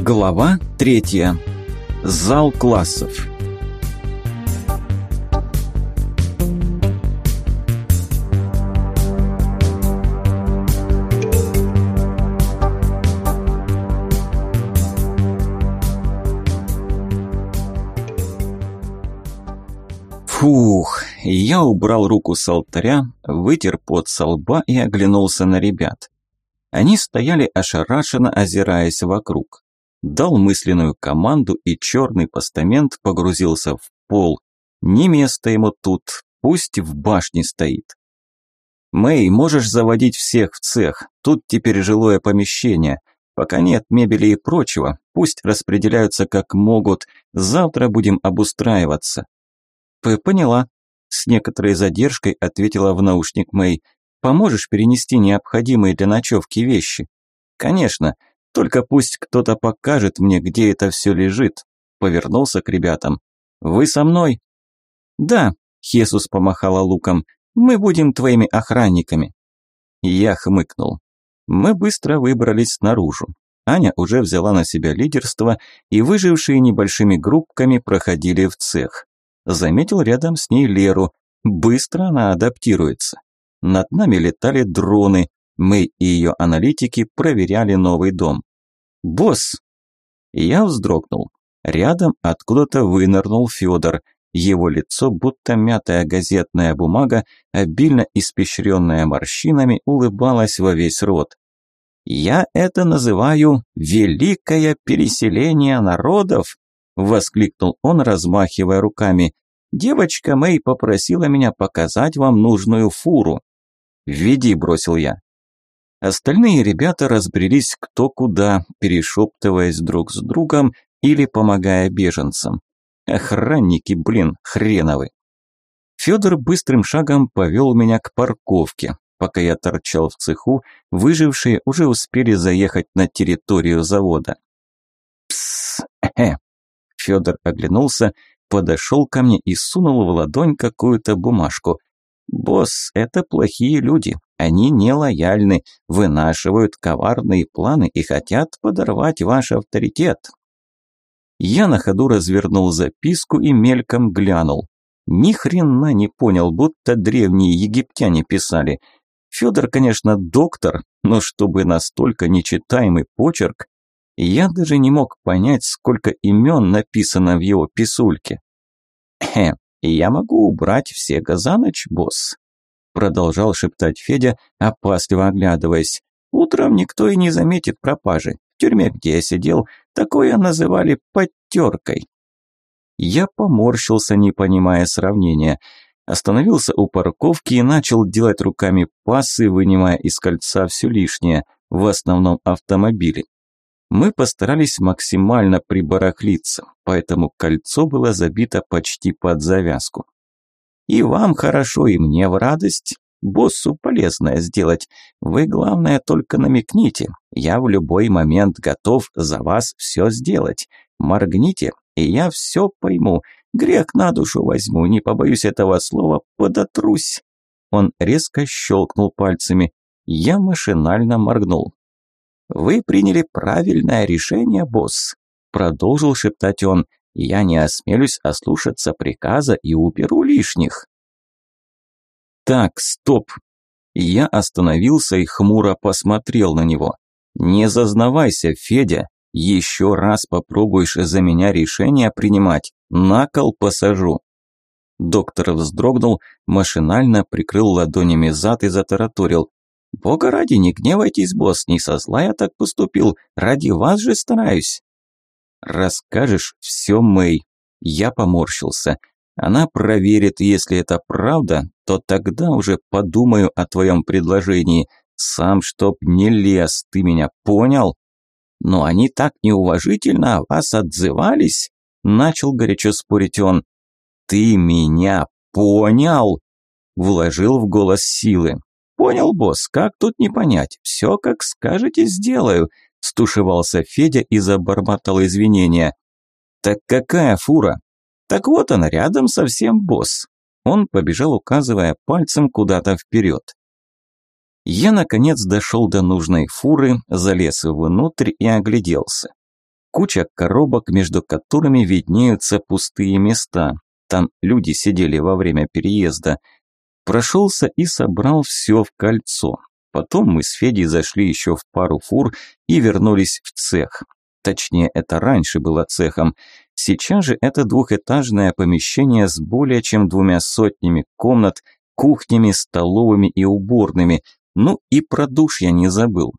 Глава третья. Зал классов. Фух, я убрал руку с алтаря, вытер пот со лба и оглянулся на ребят. Они стояли ошарашенно, озираясь вокруг. Дал мысленную команду, и черный постамент погрузился в пол. Не место ему тут, пусть в башне стоит. «Мэй, можешь заводить всех в цех, тут теперь жилое помещение. Пока нет мебели и прочего, пусть распределяются как могут, завтра будем обустраиваться». «Поняла», – с некоторой задержкой ответила в наушник Мэй. «Поможешь перенести необходимые для ночевки вещи?» «Конечно, только пусть кто-то покажет мне, где это все лежит», – повернулся к ребятам. «Вы со мной?» «Да», – Хесус помахала луком, – «мы будем твоими охранниками». Я хмыкнул. Мы быстро выбрались наружу. Аня уже взяла на себя лидерство, и выжившие небольшими группками проходили в цех. Заметил рядом с ней Леру. Быстро она адаптируется. Над нами летали дроны, мы и ее аналитики проверяли новый дом. «Босс!» Я вздрогнул. Рядом откуда-то вынырнул Федор. Его лицо, будто мятая газетная бумага, обильно испещренная морщинами, улыбалось во весь рот. «Я это называю «великое переселение народов», – воскликнул он, размахивая руками. «Девочка Мэй попросила меня показать вам нужную фуру». «Веди», – бросил я. Остальные ребята разбрелись кто куда, перешептываясь друг с другом или помогая беженцам. Охранники, блин, хреновы. Федор быстрым шагом повел меня к парковке. Пока я торчал в цеху, выжившие уже успели заехать на территорию завода. Пс, э. Федор оглянулся, подошел ко мне и сунул в ладонь какую-то бумажку. «Босс, это плохие люди. Они нелояльны, вынашивают коварные планы и хотят подорвать ваш авторитет». Я на ходу развернул записку и мельком глянул. Ни хрена не понял, будто древние египтяне писали. Федор, конечно, доктор, но чтобы настолько нечитаемый почерк, я даже не мог понять, сколько имен написано в его писульке. «Я могу убрать все за босс», – продолжал шептать Федя, опасливо оглядываясь. «Утром никто и не заметит пропажи. В тюрьме, где я сидел, такое называли подтеркой». Я поморщился, не понимая сравнения. Остановился у парковки и начал делать руками пасы, вынимая из кольца все лишнее, в основном автомобили. Мы постарались максимально прибарахлиться, поэтому кольцо было забито почти под завязку. И вам хорошо, и мне в радость. Боссу полезное сделать. Вы, главное, только намекните. Я в любой момент готов за вас все сделать. Моргните, и я все пойму. Грех на душу возьму, не побоюсь этого слова, подотрусь. Он резко щелкнул пальцами. Я машинально моргнул. «Вы приняли правильное решение, босс», – продолжил шептать он. «Я не осмелюсь ослушаться приказа и уберу лишних». «Так, стоп!» Я остановился и хмуро посмотрел на него. «Не зазнавайся, Федя. Еще раз попробуешь за меня решение принимать. На кол посажу». Доктор вздрогнул, машинально прикрыл ладонями зад и затараторил. «Бога ради, не гневайтесь, босс, не со зла я так поступил, ради вас же стараюсь». «Расскажешь все, Мэй». Я поморщился. Она проверит, если это правда, то тогда уже подумаю о твоем предложении. Сам чтоб не лез, ты меня понял? Но они так неуважительно о вас отзывались, начал горячо спорить он. Ты меня понял? Вложил в голос силы. «Понял, босс, как тут не понять? Все, как скажете, сделаю», – стушевался Федя и забормотал извинения. «Так какая фура?» «Так вот она, рядом совсем босс». Он побежал, указывая пальцем куда-то вперед. Я, наконец, дошел до нужной фуры, залез внутрь и огляделся. Куча коробок, между которыми виднеются пустые места. Там люди сидели во время переезда. Прошелся и собрал все в кольцо. Потом мы с Федей зашли еще в пару фур и вернулись в цех. Точнее, это раньше было цехом. Сейчас же это двухэтажное помещение с более чем двумя сотнями комнат, кухнями, столовыми и уборными. Ну и про душ я не забыл.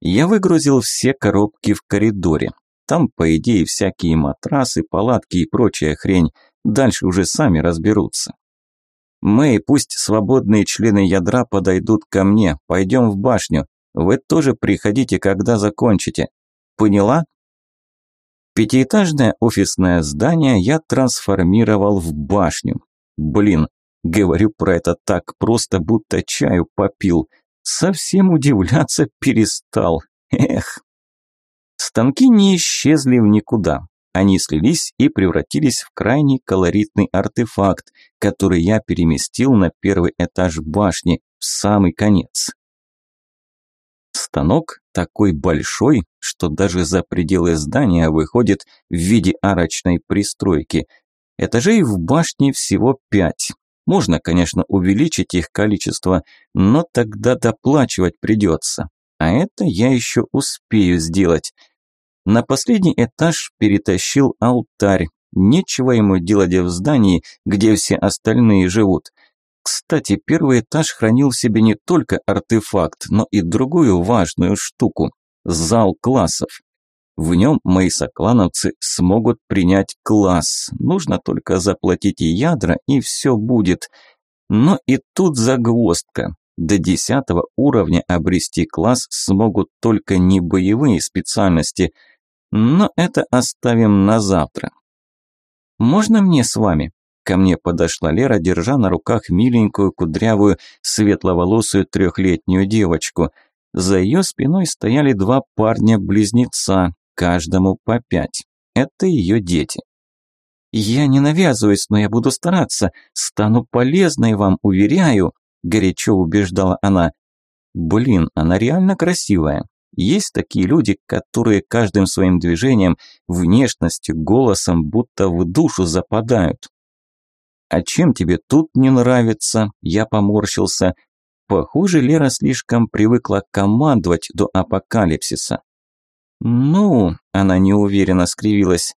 Я выгрузил все коробки в коридоре. Там, по идее, всякие матрасы, палатки и прочая хрень. Дальше уже сами разберутся. Мэй, пусть свободные члены ядра подойдут ко мне. Пойдем в башню. Вы тоже приходите, когда закончите. Поняла? Пятиэтажное офисное здание я трансформировал в башню. Блин, говорю про это так просто, будто чаю попил. Совсем удивляться перестал. Эх. Станки не исчезли в никуда. Они слились и превратились в крайне колоритный артефакт, который я переместил на первый этаж башни, в самый конец. Станок такой большой, что даже за пределы здания выходит в виде арочной пристройки. Этажей в башне всего пять. Можно, конечно, увеличить их количество, но тогда доплачивать придется. А это я еще успею сделать. На последний этаж перетащил алтарь. Нечего ему делать в здании, где все остальные живут. Кстати, первый этаж хранил в себе не только артефакт, но и другую важную штуку – зал классов. В нем мои соклановцы смогут принять класс. Нужно только заплатить ядра, и все будет. Но и тут загвоздка. До десятого уровня обрести класс смогут только не боевые специальности. Но это оставим на завтра. «Можно мне с вами?» Ко мне подошла Лера, держа на руках миленькую, кудрявую, светловолосую трехлетнюю девочку. За ее спиной стояли два парня-близнеца, каждому по пять. Это ее дети. «Я не навязываюсь, но я буду стараться. Стану полезной вам, уверяю», – горячо убеждала она. «Блин, она реально красивая. Есть такие люди, которые каждым своим движением, внешностью, голосом будто в душу западают. «А чем тебе тут не нравится?» Я поморщился. Похоже, Лера слишком привыкла командовать до апокалипсиса. «Ну...» – она неуверенно скривилась.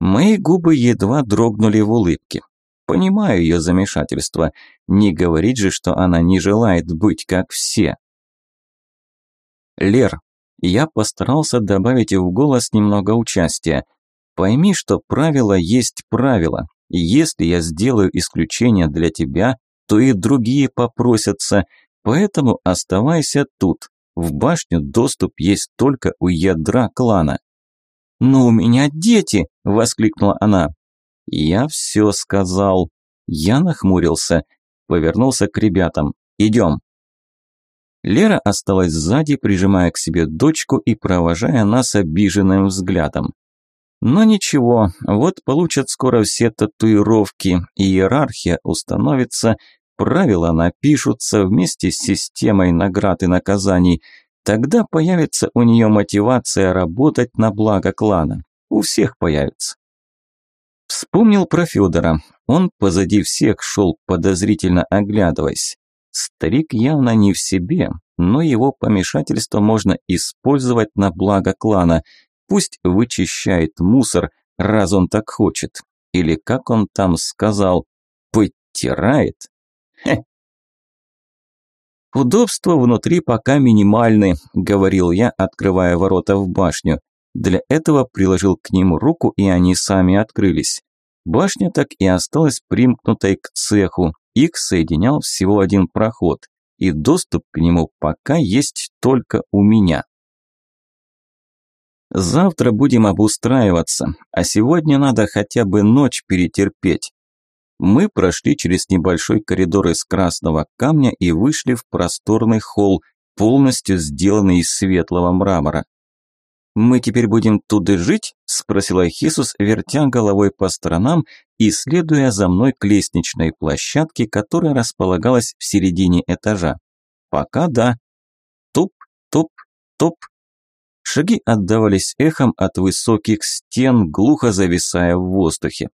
Мои губы едва дрогнули в улыбке. Понимаю ее замешательство. Не говорить же, что она не желает быть как все. Лер, я постарался добавить в голос немного участия. Пойми, что правило есть правило. И если я сделаю исключение для тебя, то и другие попросятся, поэтому оставайся тут. В башню доступ есть только у ядра клана. «Но у меня дети!» – воскликнула она. «Я все сказал». Я нахмурился, повернулся к ребятам. «Идем». Лера осталась сзади, прижимая к себе дочку и провожая нас обиженным взглядом. Но ничего, вот получат скоро все татуировки, иерархия установится, правила напишутся вместе с системой наград и наказаний. Тогда появится у нее мотивация работать на благо клана. У всех появится. Вспомнил про Федора. Он позади всех шел, подозрительно оглядываясь. Старик явно не в себе, но его помешательство можно использовать на благо клана – Пусть вычищает мусор, раз он так хочет. Или как он там сказал, подтирает. Хе. Удобства внутри пока минимальны, говорил я, открывая ворота в башню. Для этого приложил к ним руку, и они сами открылись. Башня так и осталась примкнутой к цеху. Их соединял всего один проход, и доступ к нему пока есть только у меня. Завтра будем обустраиваться, а сегодня надо хотя бы ночь перетерпеть. Мы прошли через небольшой коридор из красного камня и вышли в просторный холл, полностью сделанный из светлого мрамора. «Мы теперь будем тут жить?» – спросила Хисус, вертя головой по сторонам и следуя за мной к лестничной площадке, которая располагалась в середине этажа. «Пока да». Туп, туп, туп. Шаги отдавались эхом от высоких стен, глухо зависая в воздухе.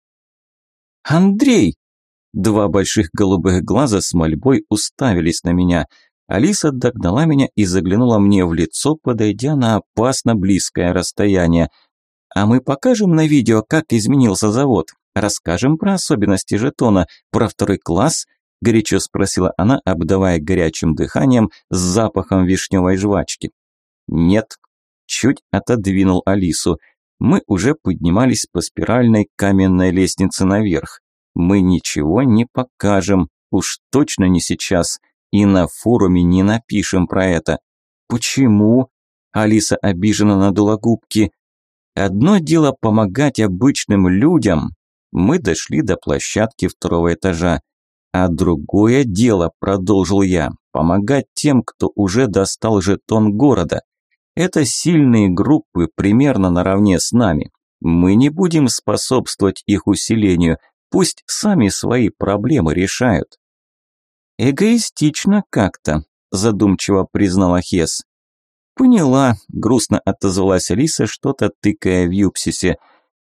«Андрей!» Два больших голубых глаза с мольбой уставились на меня. Алиса догнала меня и заглянула мне в лицо, подойдя на опасно близкое расстояние. «А мы покажем на видео, как изменился завод? Расскажем про особенности жетона, про второй класс?» горячо спросила она, обдавая горячим дыханием с запахом вишневой жвачки. «Нет», – чуть отодвинул Алису. Мы уже поднимались по спиральной каменной лестнице наверх. Мы ничего не покажем, уж точно не сейчас, и на форуме не напишем про это. Почему? Алиса обиженно надула губки. Одно дело помогать обычным людям. Мы дошли до площадки второго этажа. А другое дело, продолжил я, помогать тем, кто уже достал жетон города. Это сильные группы, примерно наравне с нами. Мы не будем способствовать их усилению, пусть сами свои проблемы решают. Эгоистично как-то, задумчиво признала Хес. Поняла, грустно отозвалась Алиса, что-то тыкая в юпсисе.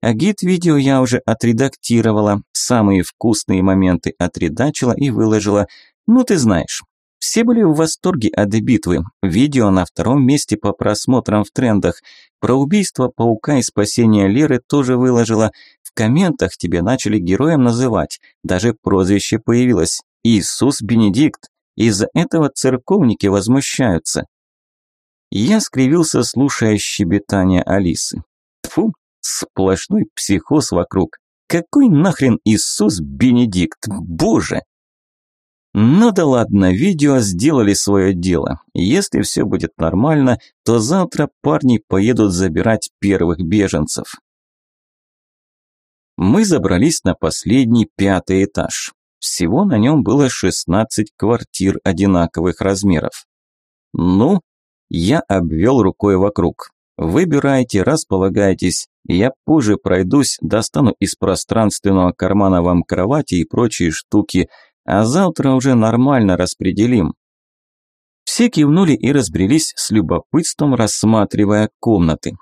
А гид-видео я уже отредактировала, самые вкусные моменты отредачила и выложила. Ну ты знаешь, все были в восторге от битвы. Видео на втором месте по просмотрам в трендах. Про убийство паука и спасение Леры тоже выложила. В комментах тебе начали героем называть. Даже прозвище появилось. Иисус Бенедикт. Из-за этого церковники возмущаются. Я скривился, слушая щебетание Алисы. Фу, сплошной психоз вокруг. Какой нахрен Иисус Бенедикт? Боже! Ну да ладно, видео сделали свое дело. Если все будет нормально, то завтра парни поедут забирать первых беженцев. Мы забрались на последний пятый этаж. Всего на нем было 16 квартир одинаковых размеров. Ну, я обвел рукой вокруг. Выбирайте, располагайтесь. Я позже пройдусь, достану из пространственного кармана вам кровати и прочие штуки – а завтра уже нормально распределим. Все кивнули и разбрелись с любопытством, рассматривая комнаты.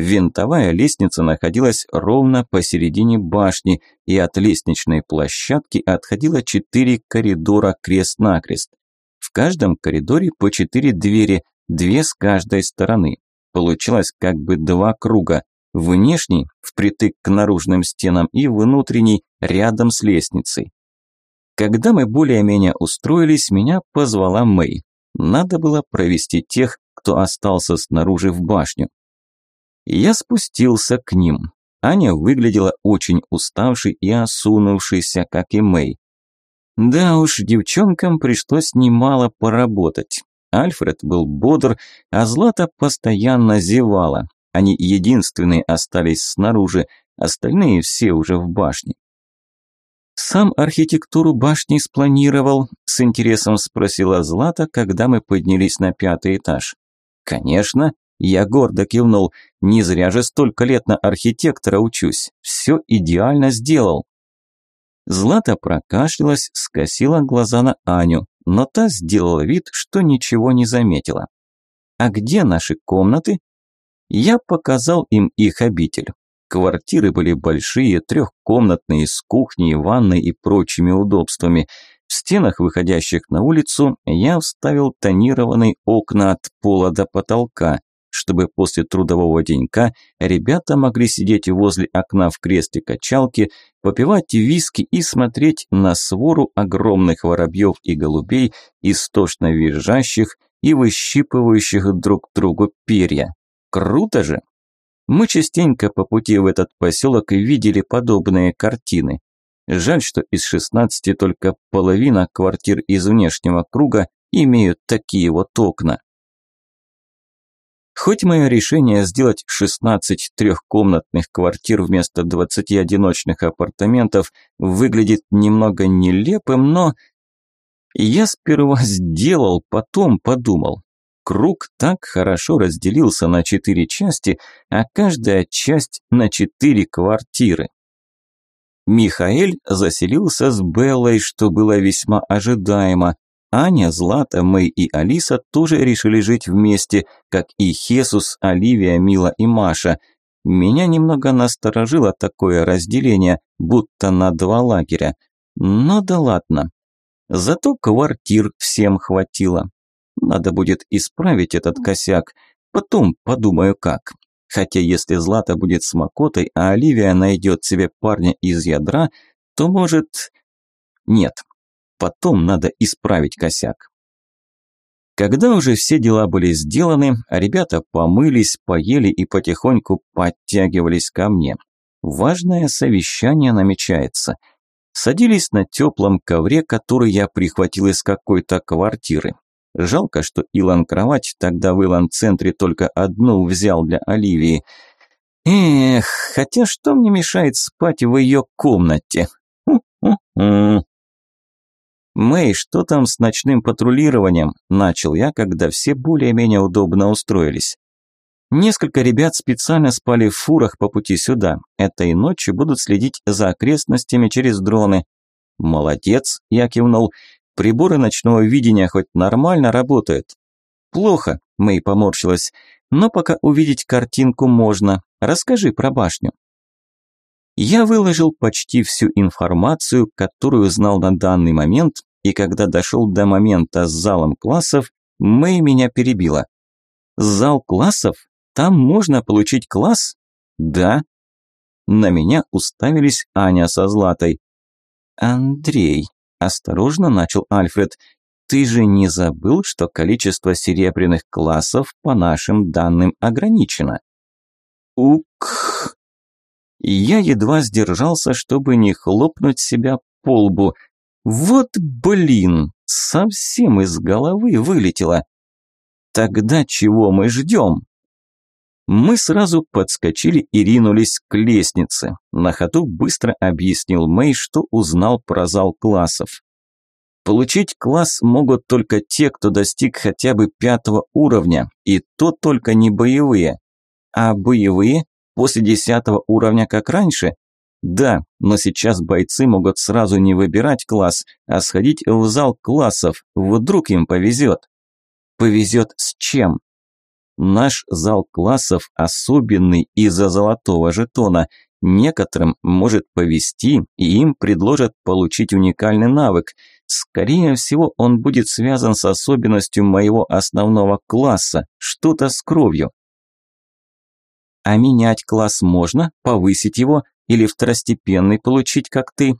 Винтовая лестница находилась ровно посередине башни, и от лестничной площадки отходило четыре коридора крест-накрест. В каждом коридоре по четыре двери, две с каждой стороны. Получилось как бы два круга. Внешний, впритык к наружным стенам, и внутренний, рядом с лестницей. Когда мы более-менее устроились, меня позвала Мэй. Надо было провести тех, кто остался снаружи в башню. Я спустился к ним. Аня выглядела очень уставшей и осунувшейся, как и Мэй. Да уж, девчонкам пришлось немало поработать. Альфред был бодр, а Злата постоянно зевала. Они единственные остались снаружи, остальные все уже в башне. «Сам архитектуру башни спланировал?» – с интересом спросила Злата, когда мы поднялись на пятый этаж. «Конечно», – я гордо кивнул, – «не зря же столько лет на архитектора учусь, все идеально сделал». Злата прокашлялась, скосила глаза на Аню, но та сделала вид, что ничего не заметила. «А где наши комнаты?» Я показал им их обитель. Квартиры были большие, трехкомнатные, с кухней, ванной и прочими удобствами. В стенах, выходящих на улицу, я вставил тонированные окна от пола до потолка, чтобы после трудового денька ребята могли сидеть возле окна в кресле качалки, попивать виски и смотреть на свору огромных воробьев и голубей, истошно визжащих и выщипывающих друг другу перья. Круто же! Мы частенько по пути в этот поселок видели подобные картины. Жаль, что из 16 только половина квартир из внешнего круга имеют такие вот окна. Хоть мое решение сделать 16 трехкомнатных квартир вместо 20 одиночных апартаментов выглядит немного нелепым, но я сперва сделал, потом подумал круг так хорошо разделился на четыре части, а каждая часть на четыре квартиры. Михаэль заселился с Беллой, что было весьма ожидаемо. Аня, Злата, Мэй и Алиса тоже решили жить вместе, как и Хесус, Оливия, Мила и Маша. Меня немного насторожило такое разделение, будто на два лагеря. Но да ладно. Зато квартир всем хватило. Надо будет исправить этот косяк. Потом подумаю как. Хотя если Злата будет с Макотой, а Оливия найдет себе парня из ядра, то может... Нет, Потом надо исправить косяк. Когда уже все дела были сделаны, ребята помылись, поели и потихоньку подтягивались ко мне. Важное совещание намечается. Садились на теплом ковре, который я прихватил из какой-то квартиры. Жалко, что Илон кровать тогда в Илон-центре только одну взял для Оливии. Эх, хотя что мне мешает спать в ее комнате? Ху-ху-ху. «Мэй, что там с ночным патрулированием?» – начал я, когда все более-менее удобно устроились. Несколько ребят специально спали в фурах по пути сюда. Этой ночью будут следить за окрестностями через дроны. «Молодец», – я кивнул. «Приборы ночного видения хоть нормально работают?» «Плохо», – Мэй поморщилась. «Но пока увидеть картинку можно. Расскажи про башню». Я выложил почти всю информацию, которую знал на данный момент, и когда дошел до момента с залом классов, Мэй меня перебила. «Зал классов? Там можно получить класс?» «Да». На меня уставились Аня со Златой. «Андрей», – осторожно начал Альфред, – «ты же не забыл, что количество серебряных классов по нашим данным ограничено?» «Ук...» Я едва сдержался, чтобы не хлопнуть себя по лбу. Вот блин, совсем из головы вылетело. Тогда чего мы ждем? Мы сразу подскочили и ринулись к лестнице. На ходу быстро объяснил Мэй, что узнал про зал классов. Получить класс могут только те, кто достиг хотя бы пятого уровня, и то только не боевые. А боевые После десятого уровня, как раньше? Да, но сейчас бойцы могут сразу не выбирать класс, а сходить в зал классов, вдруг им повезет. Повезет с чем? Наш зал классов особенный из-за золотого жетона. Некоторым может повезти, и им предложат получить уникальный навык. Скорее всего, он будет связан с особенностью моего основного класса, что-то с кровью. А менять класс можно, повысить его или второстепенный получить, как ты?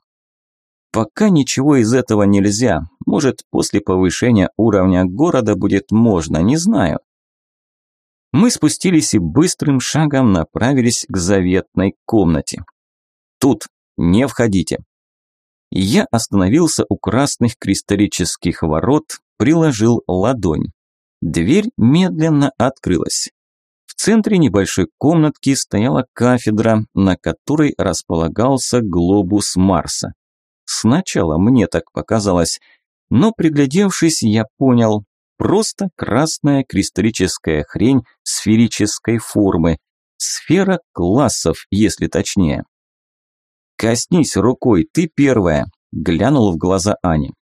Пока ничего из этого нельзя. Может, после повышения уровня города будет можно, не знаю. Мы спустились и быстрым шагом направились к заветной комнате. Тут не входите. Я остановился у красных кристаллических ворот, приложил ладонь. Дверь медленно открылась. Центре небольшой комнатки стояла кафедра, на которой располагался глобус Марса. Сначала мне так показалось, но приглядевшись, я понял, просто красная кристаллическая хрень сферической формы, сфера классов, если точнее. «Коснись рукой, ты первая», – глянул в глаза Ани.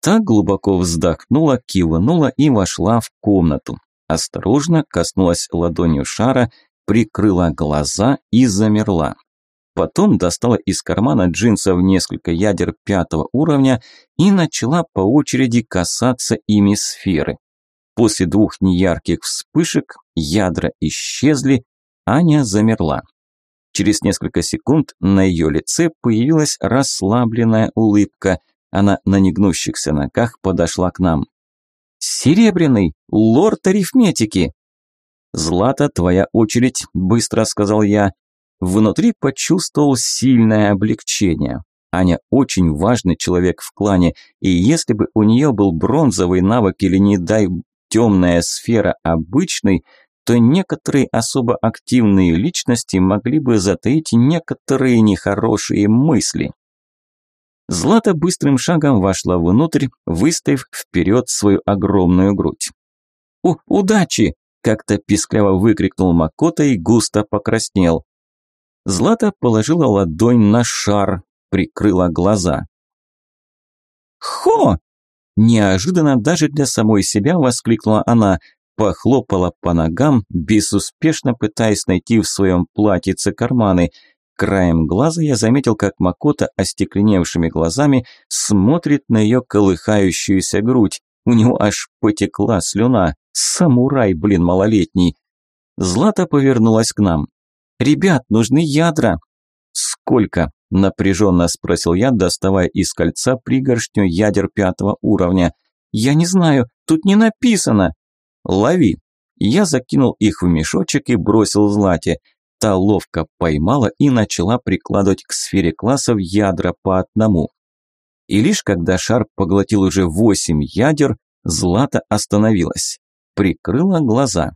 Та глубоко вздохнула, кивнула и вошла в комнату осторожно коснулась ладонью шара, прикрыла глаза и замерла. Потом достала из кармана джинсов несколько ядер пятого уровня и начала по очереди касаться ими сферы. После двух неярких вспышек ядра исчезли, Аня замерла. Через несколько секунд на ее лице появилась расслабленная улыбка. Она на негнущихся ногах подошла к нам. «Серебряный! Лорд арифметики!» «Злата, твоя очередь», – быстро сказал я. Внутри почувствовал сильное облегчение. Аня очень важный человек в клане, и если бы у нее был бронзовый навык или, не дай, темная сфера обычный, то некоторые особо активные личности могли бы затаить некоторые нехорошие мысли. Злата быстрым шагом вошла внутрь, выставив вперед свою огромную грудь. «У, удачи!» – как-то пискляво выкрикнул Макота и густо покраснел. Злата положила ладонь на шар, прикрыла глаза. «Хо!» Неожиданно даже для самой себя воскликнула она, похлопала по ногам, безуспешно пытаясь найти в своем платьице карманы. Краем глаза я заметил, как Макота остекленевшими глазами смотрит на ее колыхающуюся грудь. У него аж потекла слюна. Самурай, блин, малолетний. Злата повернулась к нам. «Ребят, нужны ядра!» «Сколько?» – напряженно спросил я, доставая из кольца пригоршню ядер пятого уровня. «Я не знаю, тут не написано!» «Лови!» Я закинул их в мешочек и бросил Злате. Та ловко поймала и начала прикладывать к сфере классов ядра по одному. И лишь когда шар поглотил уже восемь ядер, Злата остановилась, прикрыла глаза.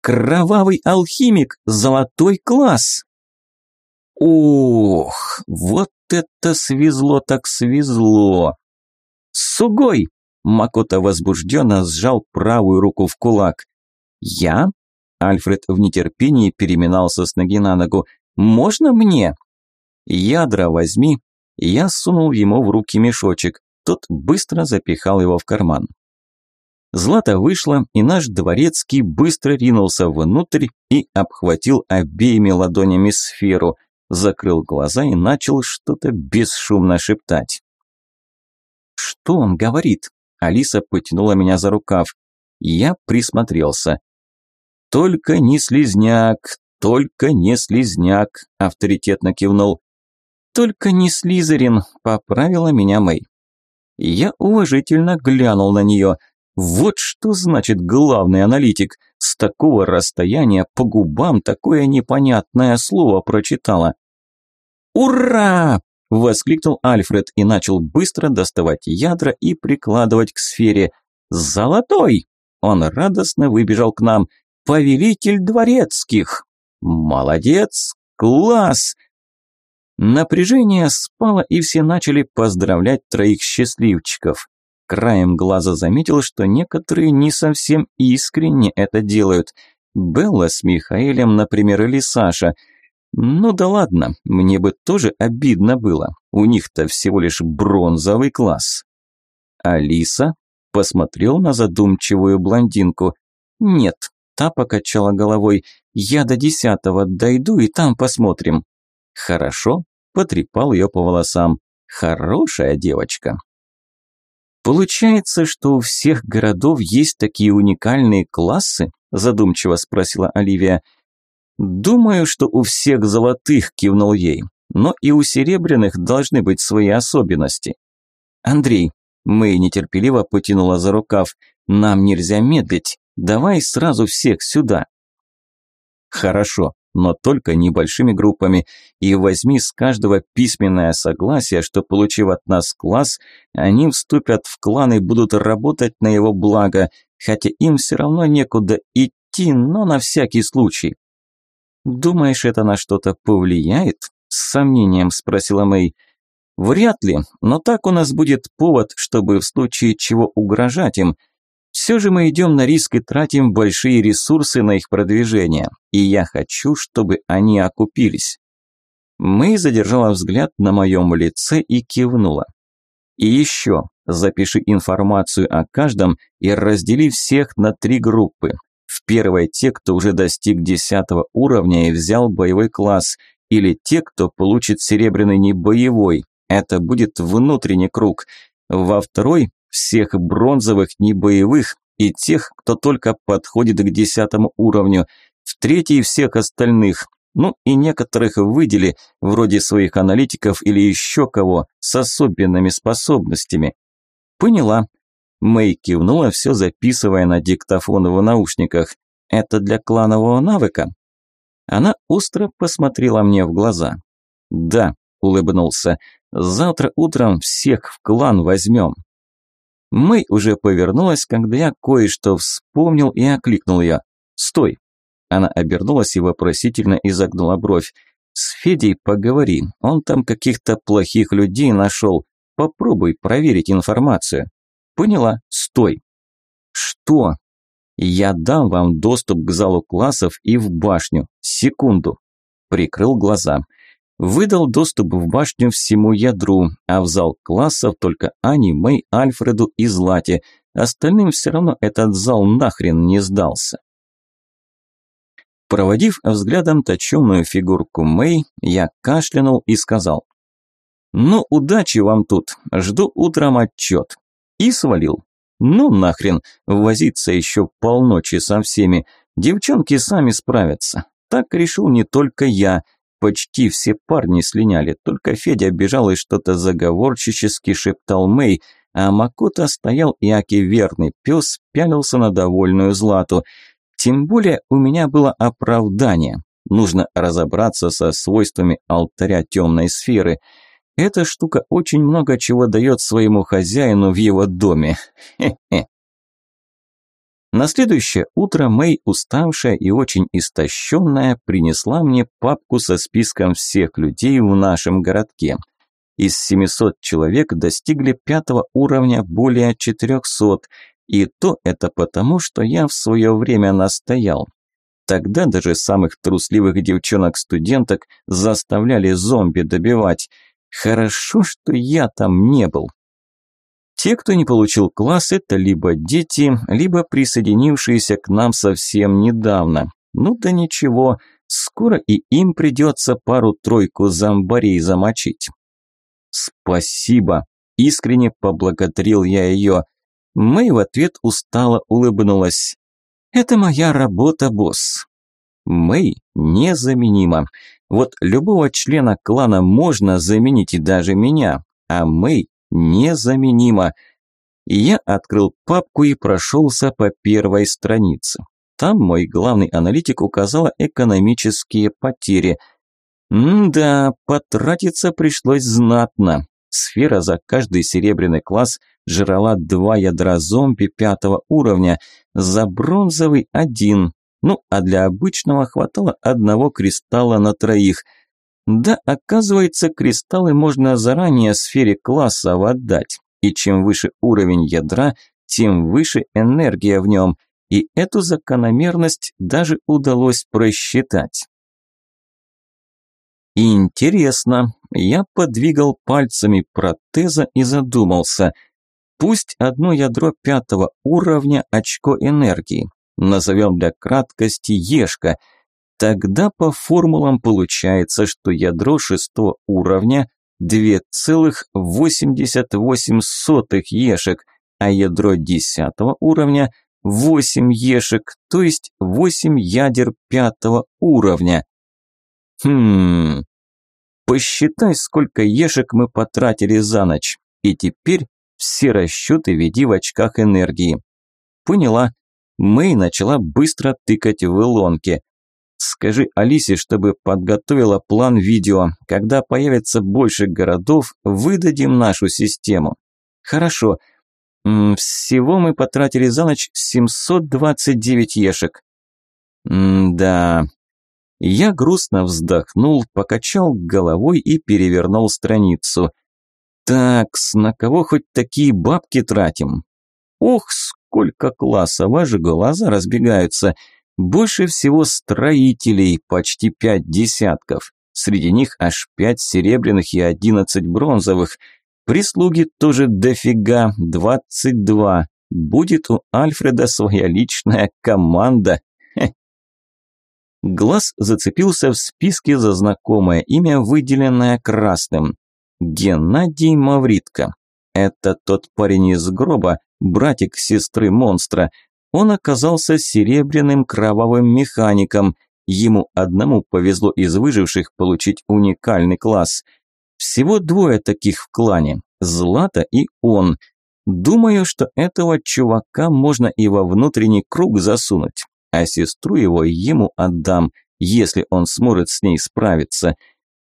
«Кровавый алхимик! Золотой класс!» Ох, вот это свезло так свезло! Сугой! Макота возбужденно сжал правую руку в кулак. «Я?» Альфред в нетерпении переминался с ноги на ногу. «Можно мне?» «Ядра возьми». Я сунул ему в руки мешочек. Тот быстро запихал его в карман. Злата вышла, и наш дворецкий быстро ринулся внутрь и обхватил обеими ладонями сферу, закрыл глаза и начал что-то бесшумно шептать. «Что он говорит?» Алиса потянула меня за рукав. Я присмотрелся. «Только не слизняк, только не слизняк», – авторитетно кивнул. «Только не Слизерин», – поправила меня Мэй. Я уважительно глянул на нее. Вот что значит главный аналитик. С такого расстояния по губам такое непонятное слово прочитала. «Ура!» – воскликнул Альфред и начал быстро доставать ядра и прикладывать к сфере. «Золотой!» Он радостно выбежал к нам. «Повелитель дворецких!» «Молодец! Класс!» Напряжение спало, и все начали поздравлять троих счастливчиков. Краем глаза заметил, что некоторые не совсем искренне это делают. Белла с Михаэлем, например, или Саша. Ну да ладно, мне бы тоже обидно было. У них-то всего лишь бронзовый класс. Алиса посмотрел на задумчивую блондинку. Нет, та покачала головой. Я до десятого дойду и там посмотрим. Хорошо, потрепал ее по волосам. Хорошая девочка. Получается, что у всех городов есть такие уникальные классы? Задумчиво спросила Оливия. Думаю, что у всех золотых, кивнул ей. Но и у серебряных должны быть свои особенности. Андрей, Мэй нетерпеливо потянула за рукав. Нам нельзя медлить. Давай сразу всех сюда. Хорошо, но только небольшими группами, и возьми с каждого письменное согласие, что, получив от нас класс, они вступят в клан и будут работать на его благо, хотя им все равно некуда идти, но на всякий случай. «Думаешь, это на что-то повлияет?» – с сомнением спросила Мэй. «Вряд ли, но так у нас будет повод, чтобы в случае чего угрожать им – все же мы идем на риск и тратим большие ресурсы на их продвижение, и я хочу, чтобы они окупились. Мэй задержала взгляд на моем лице и кивнула. И еще, запиши информацию о каждом и раздели всех на три группы. В первой те, кто уже достиг десятого уровня и взял боевой класс, или те, кто получит серебряный небоевой. Это будет внутренний круг. Во второй всех бронзовых небоевых и тех, кто только подходит к десятому уровню, в третий всех остальных, ну и некоторых выдели, вроде своих аналитиков или еще кого, с особенными способностями. Поняла. Мэй кивнула, все записывая на диктофон в наушниках. Это для кланового навыка? Она остро посмотрела мне в глаза. Да, улыбнулся. Завтра утром всех в клан возьмем. Мэй уже повернулась, когда я кое-что вспомнил и окликнул ее. «Стой!» Она обернулась и вопросительно изогнула бровь. «С Федей поговори, он там каких-то плохих людей нашел. Попробуй проверить информацию». «Поняла, стой!» «Что?» «Я дам вам доступ к залу классов и в башню. Секунду». Прикрыл глаза. Выдал доступ в башню всему ядру, а в зал классов только Ани, Мэй, Альфреду и Злате. Остальным все равно этот зал нахрен не сдался. Проводив взглядом точенную фигурку Мэй, я кашлянул и сказал. «Ну, удачи вам тут, жду утром отчет». И свалил. Ну нахрен, возиться еще полночи со всеми. Девчонки сами справятся. Так решил не только я. Почти все парни слиняли, только Федя бежал и что-то заговорчически шептал Мэй, а Макота стоял и аки верный пес пялился на довольную Злату. Тем более у меня было оправдание. Нужно разобраться со свойствами алтаря темной сферы. Эта штука очень много чего дает своему хозяину в его доме. Хе-хе. На следующее утро Мэй, уставшая и очень истощенная, принесла мне папку со списком всех людей в нашем городке. Из 700 человек достигли пятого уровня более 400, и то это потому, что я в свое время настоял. Тогда даже самых трусливых девчонок-студенток заставляли зомби добивать. Хорошо, что я там не был. Те, кто не получил класс, это либо дети, либо присоединившиеся к нам совсем недавно. Ну да ничего, скоро и им придется пару-тройку зомбарей замочить. Спасибо, искренне поблагодарил я ее. Мэй в ответ устало улыбнулась. Это моя работа, босс. Мэй незаменима. Вот любого члена клана можно заменить и даже меня, а Мэй незаменимо. я открыл папку и прошелся по первой странице. Там мой главный аналитик указала экономические потери. М-да, потратиться пришлось знатно. Сфера за каждый серебряный класс жрала два ядра зомби пятого уровня, за бронзовый один. Ну, а для обычного хватало одного кристалла на троих – да, оказывается, кристаллы можно заранее сфере классов отдать, и чем выше уровень ядра, тем выше энергия в нем, и эту закономерность даже удалось просчитать. Интересно, я подвигал пальцами протеза и задумался. Пусть одно ядро пятого уровня очко энергии, назовем для краткости Ешка – Тогда по формулам получается, что ядро шестого уровня 2,88 ешек, а ядро десятого уровня 8 ешек, то есть 8 ядер пятого уровня. Хм, посчитай, сколько ешек мы потратили за ночь, и теперь все расчеты веди в очках энергии. Поняла. Мэй начала быстро тыкать в илонки. Скажи Алисе, чтобы подготовила план видео. Когда появится больше городов, выдадим нашу систему. Хорошо. Всего мы потратили за ночь 729 ешек. Да. Я грустно вздохнул, покачал головой и перевернул страницу. Так, на кого хоть такие бабки тратим? Ох, сколько классов, аж глаза разбегаются. Больше всего строителей, почти пять десятков. Среди них аж пять серебряных и одиннадцать бронзовых. Прислуги тоже дофига, двадцать два. Будет у Альфреда своя личная команда. Хе. Глаз зацепился в списке за знакомое имя, выделенное красным. Геннадий Мавритко. Это тот парень из гроба, братик сестры монстра. Он оказался серебряным кровавым механиком. Ему одному повезло из выживших получить уникальный класс. Всего двое таких в клане – Злата и он. Думаю, что этого чувака можно и во внутренний круг засунуть, а сестру его ему отдам, если он сможет с ней справиться.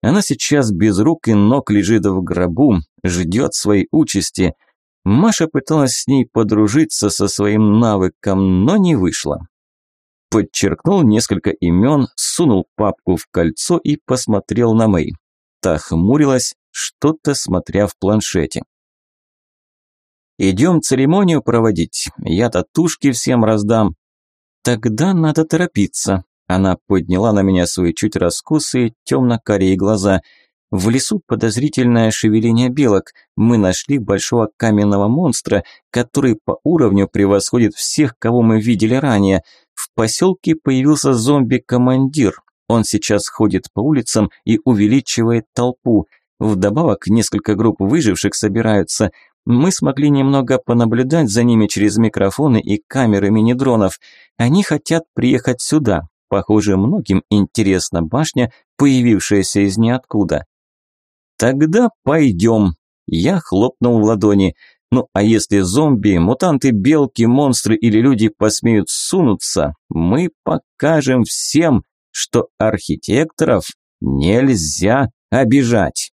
Она сейчас без рук и ног лежит в гробу, ждет своей участи – Маша пыталась с ней подружиться со своим навыком, но не вышло. Подчеркнул несколько имен, сунул папку в кольцо и посмотрел на Мэй. Та хмурилась, что-то смотря в планшете. «Идем церемонию проводить, я татушки всем раздам». «Тогда надо торопиться», Она подняла на меня свои чуть раскосые темно-карие глаза. В лесу подозрительное шевеление белок. Мы нашли большого каменного монстра, который по уровню превосходит всех, кого мы видели ранее. В поселке появился зомби-командир. Он сейчас ходит по улицам и увеличивает толпу. Вдобавок, несколько групп выживших собираются. Мы смогли немного понаблюдать за ними через микрофоны и камеры мини-дронов. Они хотят приехать сюда. Похоже, многим интересна башня, появившаяся из ниоткуда. «Тогда пойдем», – я хлопнул в ладони. «Ну а если зомби, мутанты, белки, монстры или люди посмеют сунуться, мы покажем всем, что архитекторов нельзя обижать».